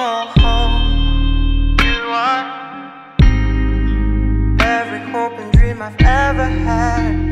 call home. You are every hope and dream I've ever had.